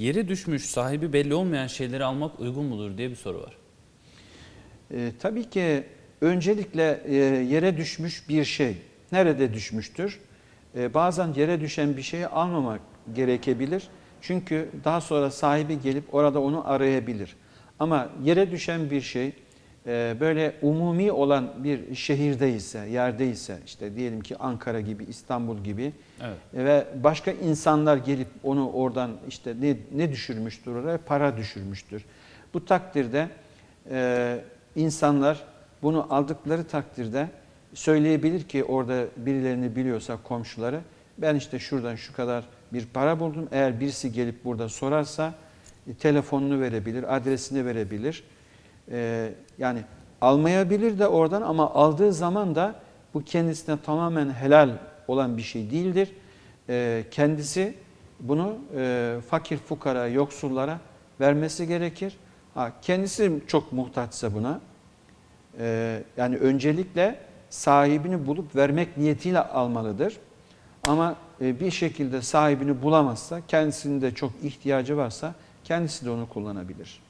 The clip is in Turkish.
Yere düşmüş sahibi belli olmayan şeyleri almak uygun mudur diye bir soru var. E, tabii ki öncelikle e, yere düşmüş bir şey nerede düşmüştür? E, bazen yere düşen bir şeyi almamak gerekebilir. Çünkü daha sonra sahibi gelip orada onu arayabilir. Ama yere düşen bir şey böyle umumi olan bir şehirdeyse, yerdeyse işte diyelim ki Ankara gibi, İstanbul gibi Evet. ve başka insanlar gelip onu oradan işte ne, ne düşürmüştür oraya? Para düşürmüştür. Bu takdirde e, insanlar bunu aldıkları takdirde söyleyebilir ki orada birilerini biliyorsa komşuları ben işte şuradan şu kadar bir para buldum. Eğer birisi gelip burada sorarsa e, telefonunu verebilir, adresini verebilir. E, yani almayabilir de oradan ama aldığı zaman da bu kendisine tamamen helal olan bir şey değildir. E, kendisi bunu e, fakir fukara, yoksullara vermesi gerekir. Ha, kendisi çok muhtaçsa buna, e, yani öncelikle sahibini bulup vermek niyetiyle almalıdır. Ama e, bir şekilde sahibini bulamazsa, kendisinin de çok ihtiyacı varsa kendisi de onu kullanabilir.